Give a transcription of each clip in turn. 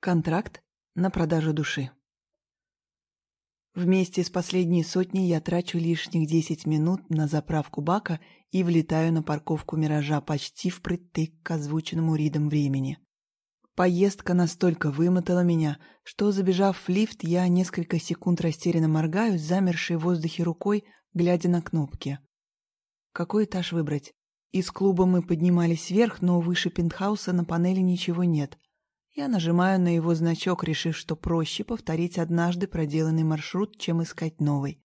Контракт на продажу души. Вместе с последней сотней я трачу лишних 10 минут на заправку бака и влетаю на парковку «Миража» почти впритык к озвученному Ридом времени. Поездка настолько вымотала меня, что, забежав в лифт, я несколько секунд растерянно моргаю, замершей в воздухе рукой, глядя на кнопки. Какой этаж выбрать? Из клуба мы поднимались вверх, но выше пентхауса на панели ничего нет. Я нажимаю на его значок, решив, что проще повторить однажды проделанный маршрут, чем искать новый.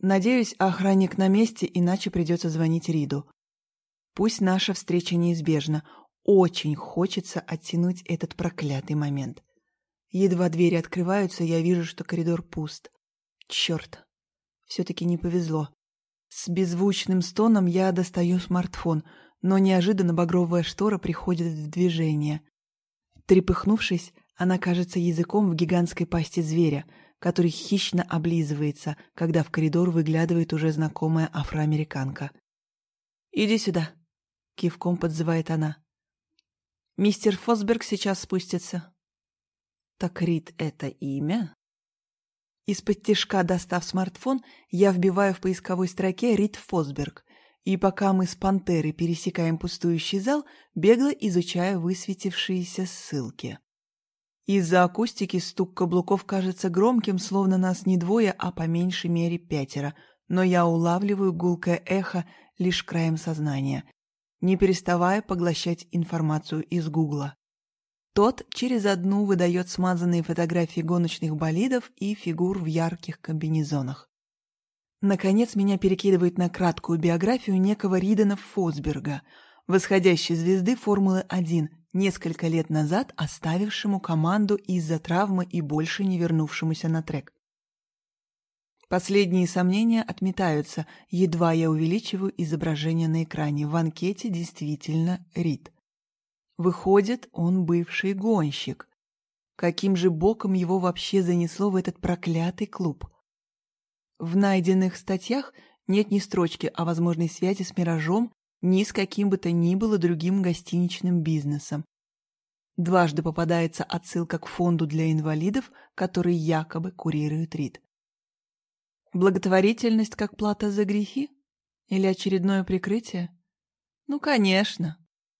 Надеюсь, охранник на месте, иначе придется звонить Риду. Пусть наша встреча неизбежна, очень хочется оттянуть этот проклятый момент. Едва двери открываются, я вижу, что коридор пуст. Черт, все-таки не повезло. С беззвучным стоном я достаю смартфон, но неожиданно багровая штора приходит в движение. Трепыхнувшись, она кажется языком в гигантской пасти зверя, который хищно облизывается, когда в коридор выглядывает уже знакомая афроамериканка. «Иди сюда», — кивком подзывает она. Мистер Фосберг сейчас спустится. Так Рид — это имя? Из-под тишка, достав смартфон, я вбиваю в поисковой строке Рид Фосберг, и пока мы с Пантерой пересекаем пустующий зал, бегло изучая высветившиеся ссылки. Из-за акустики стук каблуков кажется громким, словно нас не двое, а по меньшей мере пятеро, но я улавливаю гулкое эхо лишь краем сознания не переставая поглощать информацию из Гугла. Тот через одну выдает смазанные фотографии гоночных болидов и фигур в ярких комбинезонах. Наконец меня перекидывает на краткую биографию некого Ридена Фосберга, восходящей звезды Формулы-1, несколько лет назад оставившему команду из-за травмы и больше не вернувшемуся на трек. Последние сомнения отметаются, едва я увеличиваю изображение на экране. В анкете действительно Рид. Выходит, он бывший гонщик. Каким же боком его вообще занесло в этот проклятый клуб? В найденных статьях нет ни строчки о возможной связи с «Миражом», ни с каким бы то ни было другим гостиничным бизнесом. Дважды попадается отсылка к фонду для инвалидов, который якобы курирует Рид. Благотворительность как плата за грехи? Или очередное прикрытие? Ну, конечно.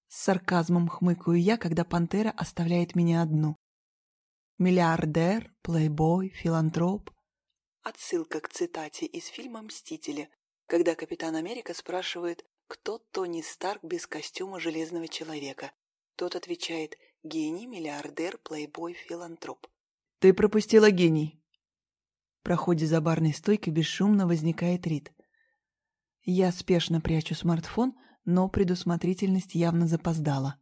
С сарказмом хмыкаю я, когда пантера оставляет меня одну. Миллиардер, плейбой, филантроп. Отсылка к цитате из фильма «Мстители», когда Капитан Америка спрашивает, кто Тони Старк без костюма Железного Человека. Тот отвечает «Гений, миллиардер, плейбой, филантроп». «Ты пропустила гений», проходе за барной стойкой бесшумно возникает Рид. Я спешно прячу смартфон, но предусмотрительность явно запоздала.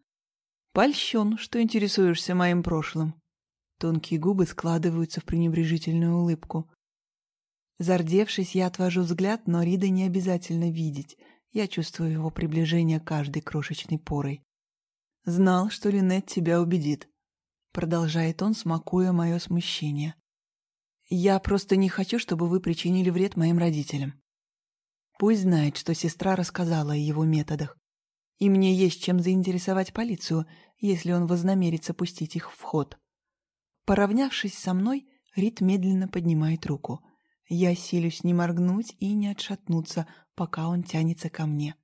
Польщен, что интересуешься моим прошлым. Тонкие губы складываются в пренебрежительную улыбку. Зардевшись, я отвожу взгляд, но Рида не обязательно видеть. Я чувствую его приближение каждой крошечной порой. «Знал, что Линет тебя убедит», — продолжает он, смакуя мое смущение. Я просто не хочу, чтобы вы причинили вред моим родителям. Пусть знает, что сестра рассказала о его методах. И мне есть чем заинтересовать полицию, если он вознамерится пустить их в ход. Поравнявшись со мной, Рит медленно поднимает руку. Я силюсь не моргнуть и не отшатнуться, пока он тянется ко мне.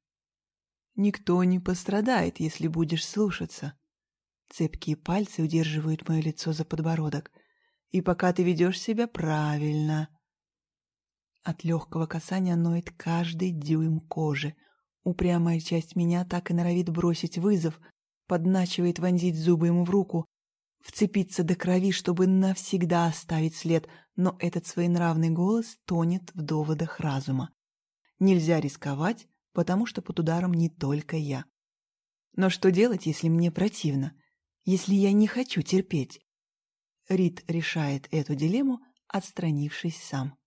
Никто не пострадает, если будешь слушаться. Цепкие пальцы удерживают мое лицо за подбородок — и пока ты ведешь себя правильно. От легкого касания ноет каждый дюйм кожи. Упрямая часть меня так и норовит бросить вызов, подначивает вонзить зубы ему в руку, вцепиться до крови, чтобы навсегда оставить след, но этот своенравный голос тонет в доводах разума. Нельзя рисковать, потому что под ударом не только я. Но что делать, если мне противно? Если я не хочу терпеть? Рид решает эту дилемму, отстранившись сам.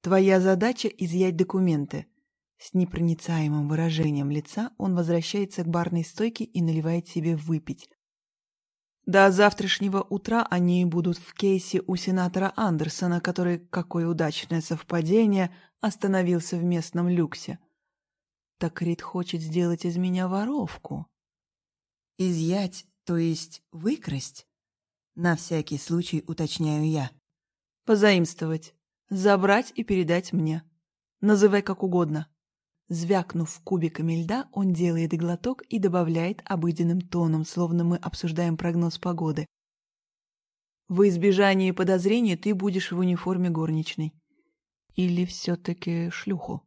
«Твоя задача — изъять документы». С непроницаемым выражением лица он возвращается к барной стойке и наливает себе выпить. До завтрашнего утра они будут в кейсе у сенатора Андерсона, который, какое удачное совпадение, остановился в местном люксе. Так Рид хочет сделать из меня воровку. Изъять То есть выкрасть? На всякий случай уточняю я. Позаимствовать. Забрать и передать мне. Называй как угодно. Звякнув кубиками льда, он делает глоток и добавляет обыденным тоном, словно мы обсуждаем прогноз погоды. В избежании подозрений ты будешь в униформе горничной. Или все-таки шлюху.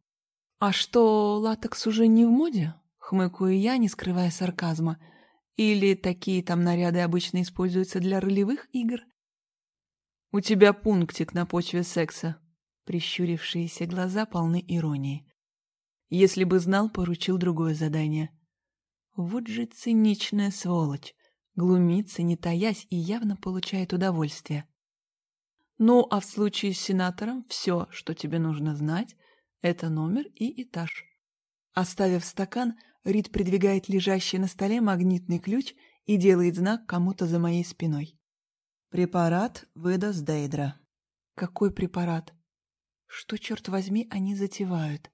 А что, латекс уже не в моде? Хмыкаю я, не скрывая сарказма. Или такие там наряды обычно используются для ролевых игр? У тебя пунктик на почве секса. Прищурившиеся глаза полны иронии. Если бы знал, поручил другое задание. Вот же циничная сволочь. Глумится, не таясь, и явно получает удовольствие. Ну, а в случае с сенатором все, что тебе нужно знать, это номер и этаж. Оставив стакан, Рид придвигает лежащий на столе магнитный ключ и делает знак кому-то за моей спиной. Препарат выдаст Дейдра. Какой препарат? Что, черт возьми, они затевают?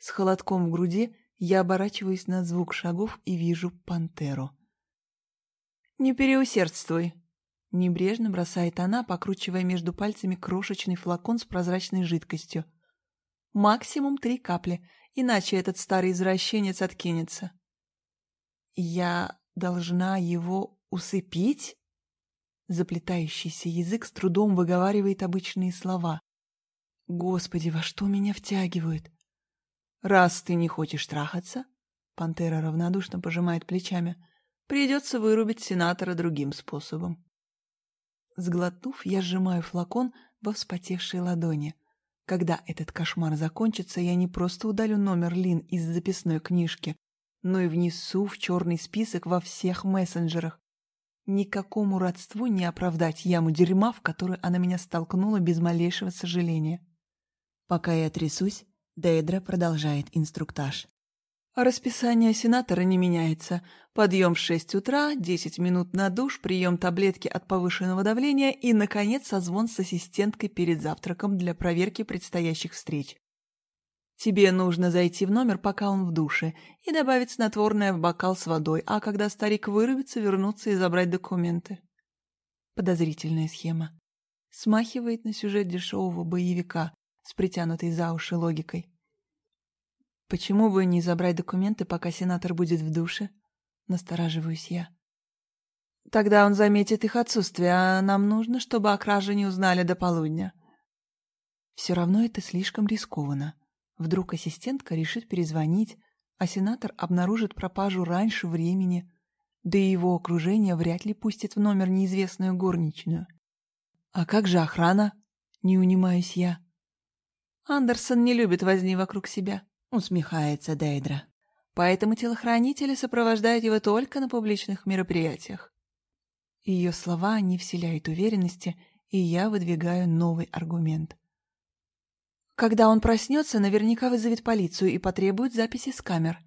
С холодком в груди я оборачиваюсь на звук шагов и вижу пантеру. «Не переусердствуй», — небрежно бросает она, покручивая между пальцами крошечный флакон с прозрачной жидкостью. «Максимум три капли, иначе этот старый извращенец откинется». «Я должна его усыпить?» Заплетающийся язык с трудом выговаривает обычные слова. «Господи, во что меня втягивают?» «Раз ты не хочешь трахаться», — пантера равнодушно пожимает плечами, — «придется вырубить сенатора другим способом». Сглотнув, я сжимаю флакон во вспотевшей ладони. Когда этот кошмар закончится, я не просто удалю номер Лин из записной книжки, но и внесу в черный список во всех мессенджерах. Никакому родству не оправдать яму дерьма, в которую она меня столкнула без малейшего сожаления. Пока я трясусь, Дейдра продолжает инструктаж. Расписание сенатора не меняется. Подъем в 6 утра, 10 минут на душ, прием таблетки от повышенного давления и, наконец, созвон с ассистенткой перед завтраком для проверки предстоящих встреч. Тебе нужно зайти в номер, пока он в душе, и добавить снотворное в бокал с водой, а когда старик вырубится, вернуться и забрать документы. Подозрительная схема. Смахивает на сюжет дешевого боевика, с притянутой за уши логикой. Почему бы не забрать документы, пока сенатор будет в душе? Настораживаюсь я. Тогда он заметит их отсутствие, а нам нужно, чтобы о краже не узнали до полудня. Все равно это слишком рискованно. Вдруг ассистентка решит перезвонить, а сенатор обнаружит пропажу раньше времени, да и его окружение вряд ли пустит в номер неизвестную горничную. А как же охрана? Не унимаюсь я. Андерсон не любит возни вокруг себя, усмехается Дейдра. Поэтому телохранители сопровождают его только на публичных мероприятиях. Ее слова не вселяют уверенности, и я выдвигаю новый аргумент. Когда он проснется, наверняка вызовет полицию и потребует записи с камер.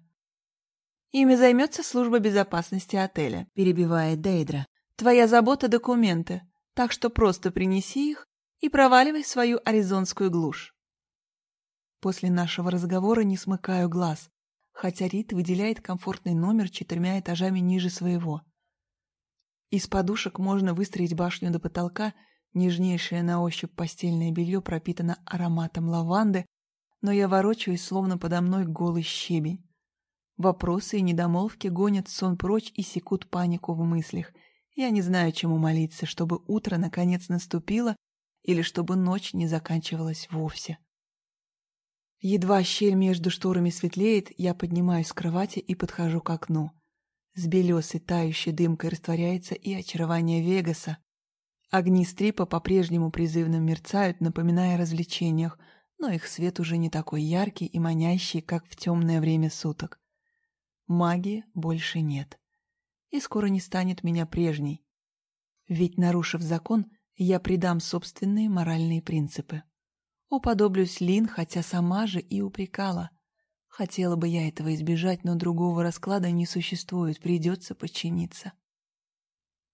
Ими займется служба безопасности отеля, перебивает Дейдра. Твоя забота — документы, так что просто принеси их и проваливай свою аризонскую глушь. После нашего разговора не смыкаю глаз, хотя Рит выделяет комфортный номер четырьмя этажами ниже своего. Из подушек можно выстроить башню до потолка, нежнейшее на ощупь постельное белье пропитано ароматом лаванды, но я ворочаюсь, словно подо мной голый щебень. Вопросы и недомолвки гонят сон прочь и секут панику в мыслях. Я не знаю, чему молиться, чтобы утро наконец наступило или чтобы ночь не заканчивалась вовсе. Едва щель между шторами светлеет, я поднимаюсь с кровати и подхожу к окну. С белесой тающей дымкой растворяется и очарование Вегаса. Огни стрипа по-прежнему призывно мерцают, напоминая о развлечениях, но их свет уже не такой яркий и манящий, как в темное время суток. Магии больше нет. И скоро не станет меня прежней. Ведь, нарушив закон, я предам собственные моральные принципы. Уподоблюсь Лин, хотя сама же и упрекала. Хотела бы я этого избежать, но другого расклада не существует, придется подчиниться.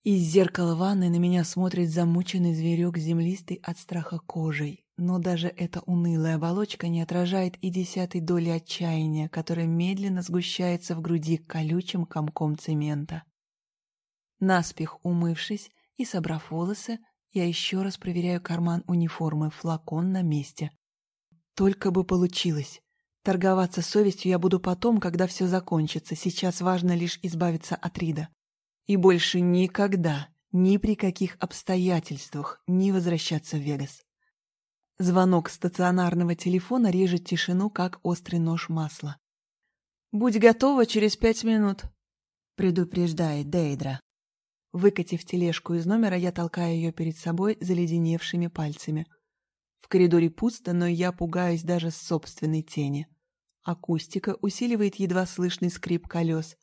Из зеркала ванны на меня смотрит замученный зверек землистый от страха кожей, но даже эта унылая оболочка не отражает и десятой доли отчаяния, которое медленно сгущается в груди колючим комком цемента. Наспех умывшись и собрав волосы, я еще раз проверяю карман униформы, флакон на месте. Только бы получилось. Торговаться совестью я буду потом, когда все закончится. Сейчас важно лишь избавиться от Рида. И больше никогда, ни при каких обстоятельствах не возвращаться в Вегас. Звонок стационарного телефона режет тишину, как острый нож масла. «Будь готова через пять минут», — предупреждает Дейдра. Выкатив тележку из номера, я толкаю ее перед собой заледеневшими пальцами. В коридоре пусто, но я пугаюсь даже собственной тени. Акустика усиливает едва слышный скрип колес.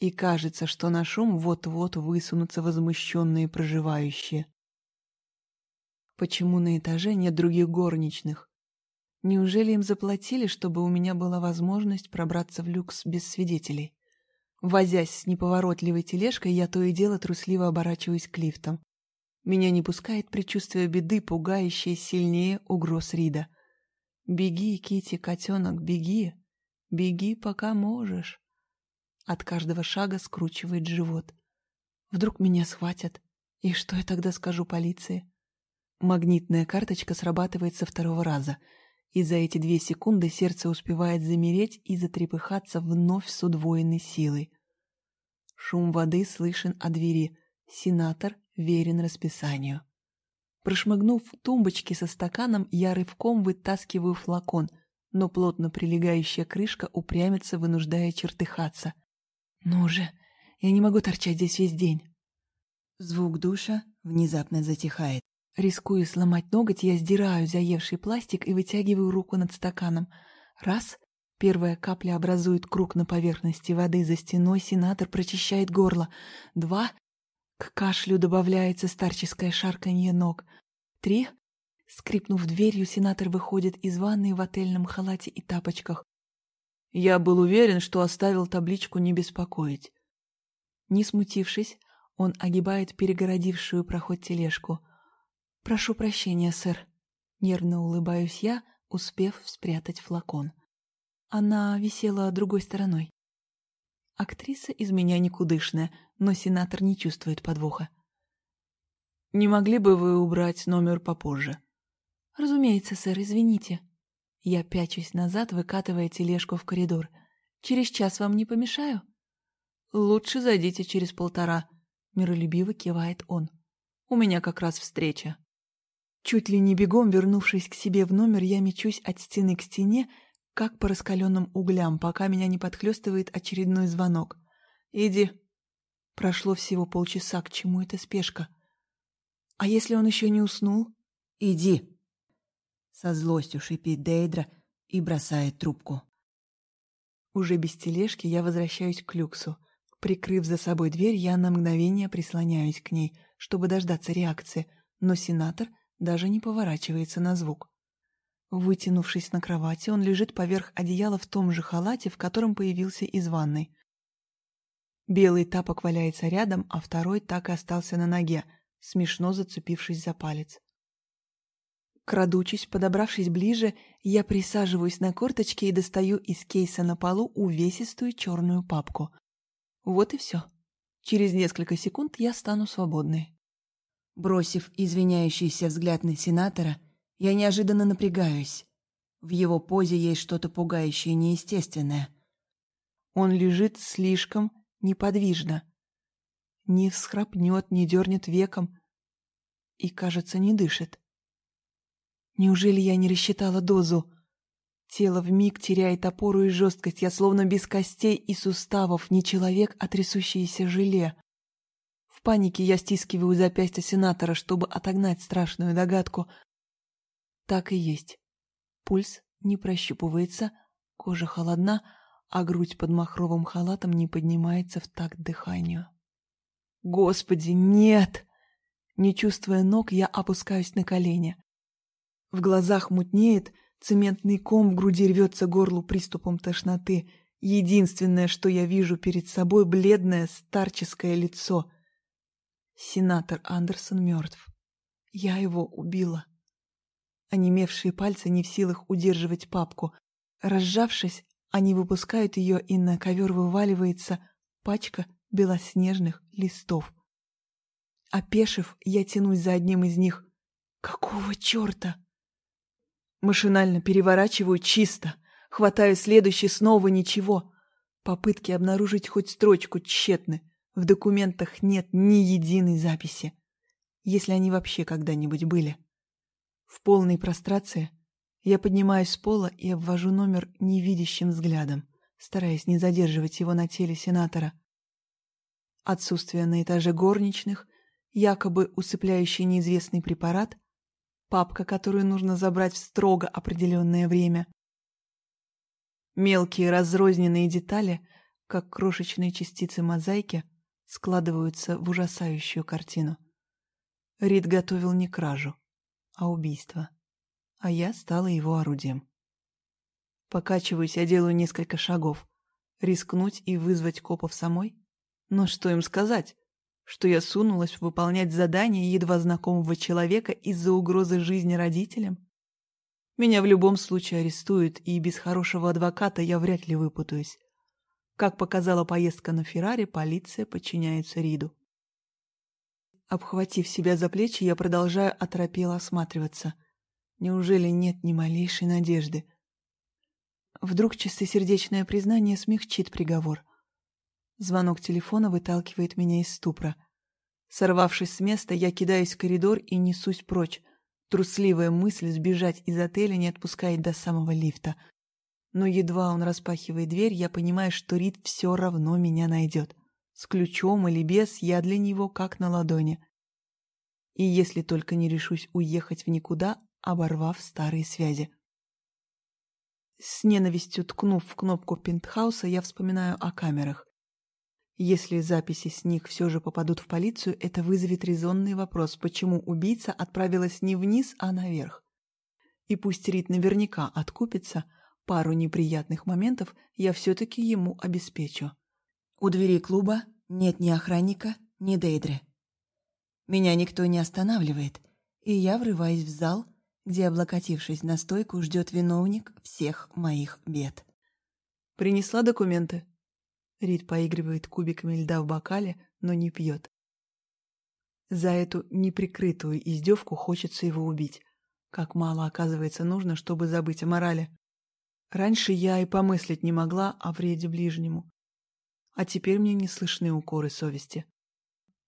И кажется, что на шум вот-вот высунутся возмущенные проживающие. Почему на этаже нет других горничных? Неужели им заплатили, чтобы у меня была возможность пробраться в люкс без свидетелей? Возясь с неповоротливой тележкой, я то и дело трусливо оборачиваюсь к лифтам. Меня не пускает предчувствие беды, пугающее сильнее угроз Рида. «Беги, Кити, котенок, беги! Беги, пока можешь!» От каждого шага скручивает живот. Вдруг меня схватят. И что я тогда скажу полиции? Магнитная карточка срабатывает со второго раза — и за эти две секунды сердце успевает замереть и затрепыхаться вновь с удвоенной силой. Шум воды слышен о двери. Сенатор верен расписанию. Прошмыгнув в тумбочке со стаканом, я рывком вытаскиваю флакон, но плотно прилегающая крышка упрямится, вынуждая чертыхаться. «Ну же, я не могу торчать здесь весь день!» Звук душа внезапно затихает. Рискуя сломать ноготь, я сдираю заевший пластик и вытягиваю руку над стаканом. Раз — первая капля образует круг на поверхности воды за стеной, сенатор прочищает горло. Два — к кашлю добавляется старческое шарканье ног. Три — скрипнув дверью, сенатор выходит из ванной в отельном халате и тапочках. Я был уверен, что оставил табличку «Не беспокоить». Не смутившись, он огибает перегородившую проход тележку — «Прошу прощения, сэр». Нервно улыбаюсь я, успев спрятать флакон. Она висела другой стороной. Актриса из меня никудышная, но сенатор не чувствует подвоха. «Не могли бы вы убрать номер попозже?» «Разумеется, сэр, извините». Я пячусь назад, выкатывая тележку в коридор. «Через час вам не помешаю?» «Лучше зайдите через полтора», — миролюбиво кивает он. «У меня как раз встреча». Чуть ли не бегом, вернувшись к себе в номер, я мечусь от стены к стене, как по раскаленным углям, пока меня не подхлестывает очередной звонок. «Иди». Прошло всего полчаса, к чему эта спешка? А если он еще не уснул? «Иди». Со злостью шипит Дейдра и бросает трубку. Уже без тележки я возвращаюсь к люксу. Прикрыв за собой дверь, я на мгновение прислоняюсь к ней, чтобы дождаться реакции, но сенатор — даже не поворачивается на звук. Вытянувшись на кровати, он лежит поверх одеяла в том же халате, в котором появился из ванной. Белый тапок валяется рядом, а второй так и остался на ноге, смешно зацепившись за палец. Крадучись, подобравшись ближе, я присаживаюсь на корточки и достаю из кейса на полу увесистую черную папку. Вот и все. Через несколько секунд я стану свободной. Бросив извиняющийся взгляд на сенатора, я неожиданно напрягаюсь. В его позе есть что-то пугающее и неестественное. Он лежит слишком неподвижно. Не всхрапнет, не дернет веком и, кажется, не дышит. Неужели я не рассчитала дозу? Тело вмиг теряет опору и жесткость, я словно без костей и суставов, не человек, а трясущееся желе. В панике я стискиваю запястье сенатора, чтобы отогнать страшную догадку. Так и есть. Пульс не прощупывается, кожа холодна, а грудь под махровым халатом не поднимается в такт дыханию. Господи, нет! Не чувствуя ног, я опускаюсь на колени. В глазах мутнеет, цементный ком в груди рвется горлу приступом тошноты. Единственное, что я вижу перед собой, бледное старческое лицо — Сенатор Андерсон мертв. Я его убила. Онемевшие пальцы не в силах удерживать папку. Разжавшись, они выпускают ее, и на ковер вываливается пачка белоснежных листов. Опешив, я тянусь за одним из них. Какого черта? Машинально переворачиваю чисто. Хватаю следующий, снова ничего. Попытки обнаружить хоть строчку тщетны. В документах нет ни единой записи. Если они вообще когда-нибудь были. В полной прострации я поднимаюсь с пола и обвожу номер невидящим взглядом, стараясь не задерживать его на теле сенатора. Отсутствие на этаже горничных, якобы усыпляющий неизвестный препарат, папка, которую нужно забрать в строго определенное время. Мелкие разрозненные детали, как крошечные частицы мозаики, складываются в ужасающую картину. Рид готовил не кражу, а убийство, а я стала его орудием. Покачиваюсь, я делаю несколько шагов. Рискнуть и вызвать копов самой? Но что им сказать? Что я сунулась выполнять задание едва знакомого человека из-за угрозы жизни родителям? Меня в любом случае арестуют, и без хорошего адвоката я вряд ли выпутаюсь. Как показала поездка на Феррари, полиция подчиняется Риду. Обхватив себя за плечи, я продолжаю оторопело осматриваться. Неужели нет ни малейшей надежды? Вдруг чистосердечное признание смягчит приговор. Звонок телефона выталкивает меня из ступора. Сорвавшись с места, я кидаюсь в коридор и несусь прочь. Трусливая мысль сбежать из отеля не отпускает до самого лифта. Но едва он распахивает дверь, я понимаю, что Рид все равно меня найдет. С ключом или без, я для него как на ладони. И если только не решусь уехать в никуда, оборвав старые связи. С ненавистью ткнув в кнопку пентхауса, я вспоминаю о камерах. Если записи с них все же попадут в полицию, это вызовет резонный вопрос, почему убийца отправилась не вниз, а наверх. И пусть Рид наверняка откупится, пару неприятных моментов я все-таки ему обеспечу. У двери клуба нет ни охранника, ни Дейдры. Меня никто не останавливает, и я врываюсь в зал, где, облокотившись на стойку, ждет виновник всех моих бед. «Принесла документы?» Рид поигрывает кубиками льда в бокале, но не пьет. За эту неприкрытую издевку хочется его убить. Как мало, оказывается, нужно, чтобы забыть о морали. Раньше я и помыслить не могла о вреде ближнему. А теперь мне не слышны укоры совести.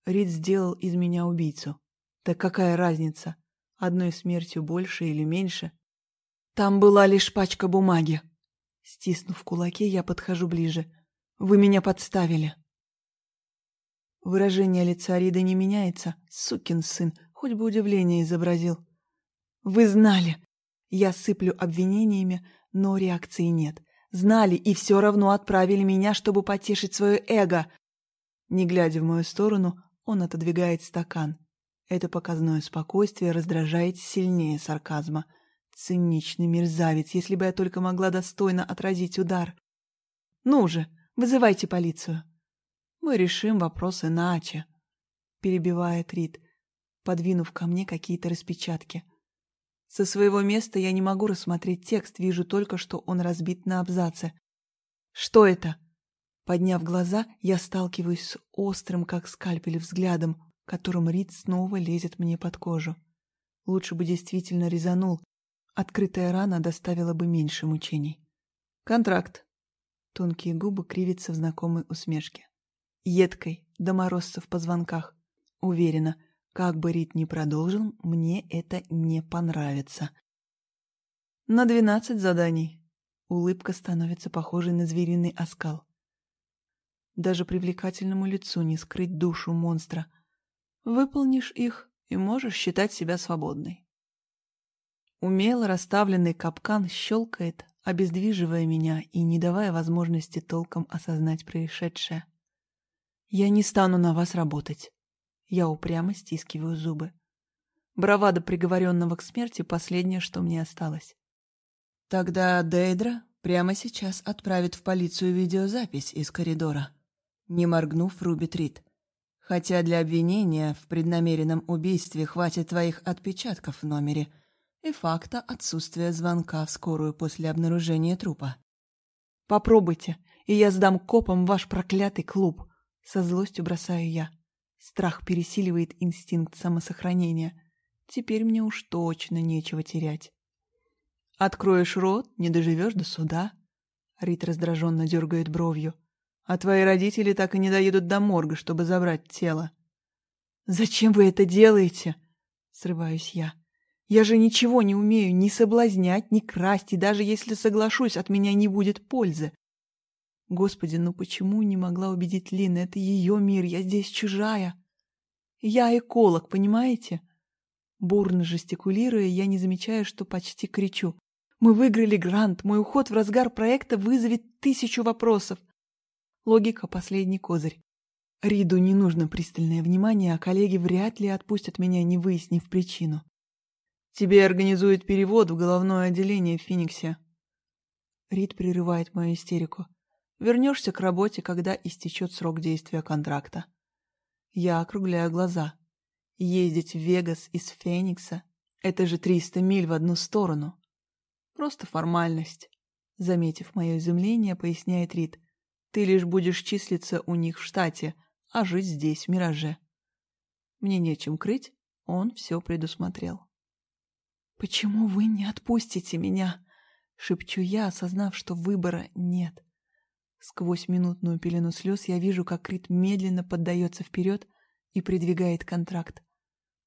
Рид сделал из меня убийцу. Так какая разница, одной смертью больше или меньше? Там была лишь пачка бумаги. Стиснув кулаки, я подхожу ближе. Вы меня подставили. Выражение лица Рида не меняется. Сукин сын, хоть бы удивление изобразил. Вы знали. Я сыплю обвинениями, но реакции нет. Знали и все равно отправили меня, чтобы потешить свое эго. Не глядя в мою сторону, он отодвигает стакан. Это показное спокойствие раздражает сильнее сарказма. Циничный мерзавец, если бы я только могла достойно отразить удар. Ну же, Вызывайте полицию. Мы решим вопрос иначе, перебивает Рид, подвинув ко мне какие-то распечатки. Со своего места я не могу рассмотреть текст, вижу только, что он разбит на абзацы. Что это? Подняв глаза, я сталкиваюсь с острым, как скальпель, взглядом, которым Рид снова лезет мне под кожу. Лучше бы действительно резанул. Открытая рана доставила бы меньше мучений. Контракт. Тонкие губы кривятся в знакомой усмешке. Едкой, до морозца в позвонках. Уверена, как бы Рит ни продолжил, мне это не понравится. На двенадцать заданий. Улыбка становится похожей на звериный оскал. Даже привлекательному лицу не скрыть душу монстра. Выполнишь их и можешь считать себя свободной. Умело расставленный капкан щелкает, обездвиживая меня и не давая возможности толком осознать происшедшее. «Я не стану на вас работать». Я упрямо стискиваю зубы. Бравада приговоренного к смерти — последнее, что мне осталось. Тогда Дейдра прямо сейчас отправит в полицию видеозапись из коридора. Не моргнув, рубит Рид. Хотя для обвинения в преднамеренном убийстве хватит твоих отпечатков в номере — и факта отсутствия звонка в скорую после обнаружения трупа. «Попробуйте, и я сдам копам ваш проклятый клуб», Со злостью бросаю я. Страх пересиливает инстинкт самосохранения. Теперь мне уж точно нечего терять. «Откроешь рот, не доживешь до суда», — Рит раздраженно дергает бровью. «А твои родители так и не доедут до морга, чтобы забрать тело». «Зачем вы это делаете?» — срываюсь я. «Я же ничего не умею ни соблазнять, ни красть, и даже если соглашусь, от меня не будет пользы. Господи, ну почему не могла убедить Лин? Это ее мир, я здесь чужая. Я эколог, понимаете? Бурно жестикулируя, я не замечаю, что почти кричу. Мы выиграли грант, мой уход в разгар проекта вызовет тысячу вопросов. Логика — последний козырь. Риду не нужно пристальное внимание, а коллеги вряд ли отпустят меня, не выяснив причину. Тебе организуют перевод в головное отделение в Фениксе. Рид прерывает мою истерику. Вернешься к работе, когда истечет срок действия контракта. Я округляю глаза. Ездить в Вегас из Феникса — это же 300 миль в одну сторону. Просто формальность. Заметив мое изумление, поясняет Рид. Ты лишь будешь числиться у них в штате, а жить здесь, в Мираже. Мне нечем крыть, он все предусмотрел. «Почему вы не отпустите меня?» — шепчу я, осознав, что выбора нет. Сквозь минутную пелену слез я вижу, как Крит медленно поддается вперед и придвигает контракт.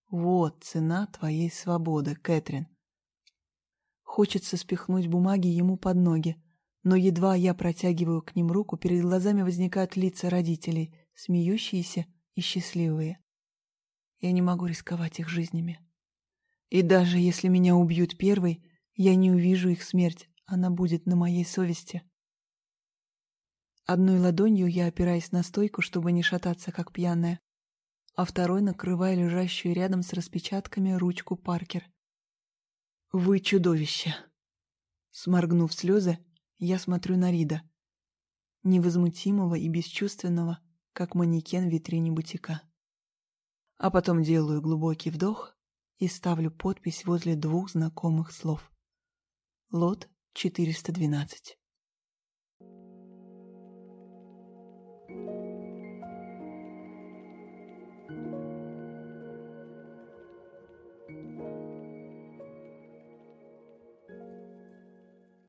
Вот цена твоей свободы, Кэтрин. Хочется спихнуть бумаги ему под ноги, но едва я протягиваю к ним руку, перед глазами возникают лица родителей, смеющиеся и счастливые. Я не могу рисковать их жизнями. И даже если меня убьют первой, я не увижу их смерть, она будет на моей совести. Одной ладонью я опираюсь на стойку, чтобы не шататься, как пьяная, а второй накрываю лежащую рядом с распечатками ручку Паркер. «Вы чудовище!» Сморгнув слезы, я смотрю на Рида, невозмутимого и бесчувственного, как манекен в витрине бутика. А потом делаю глубокий вдох и ставлю подпись возле двух знакомых слов. Лот 412.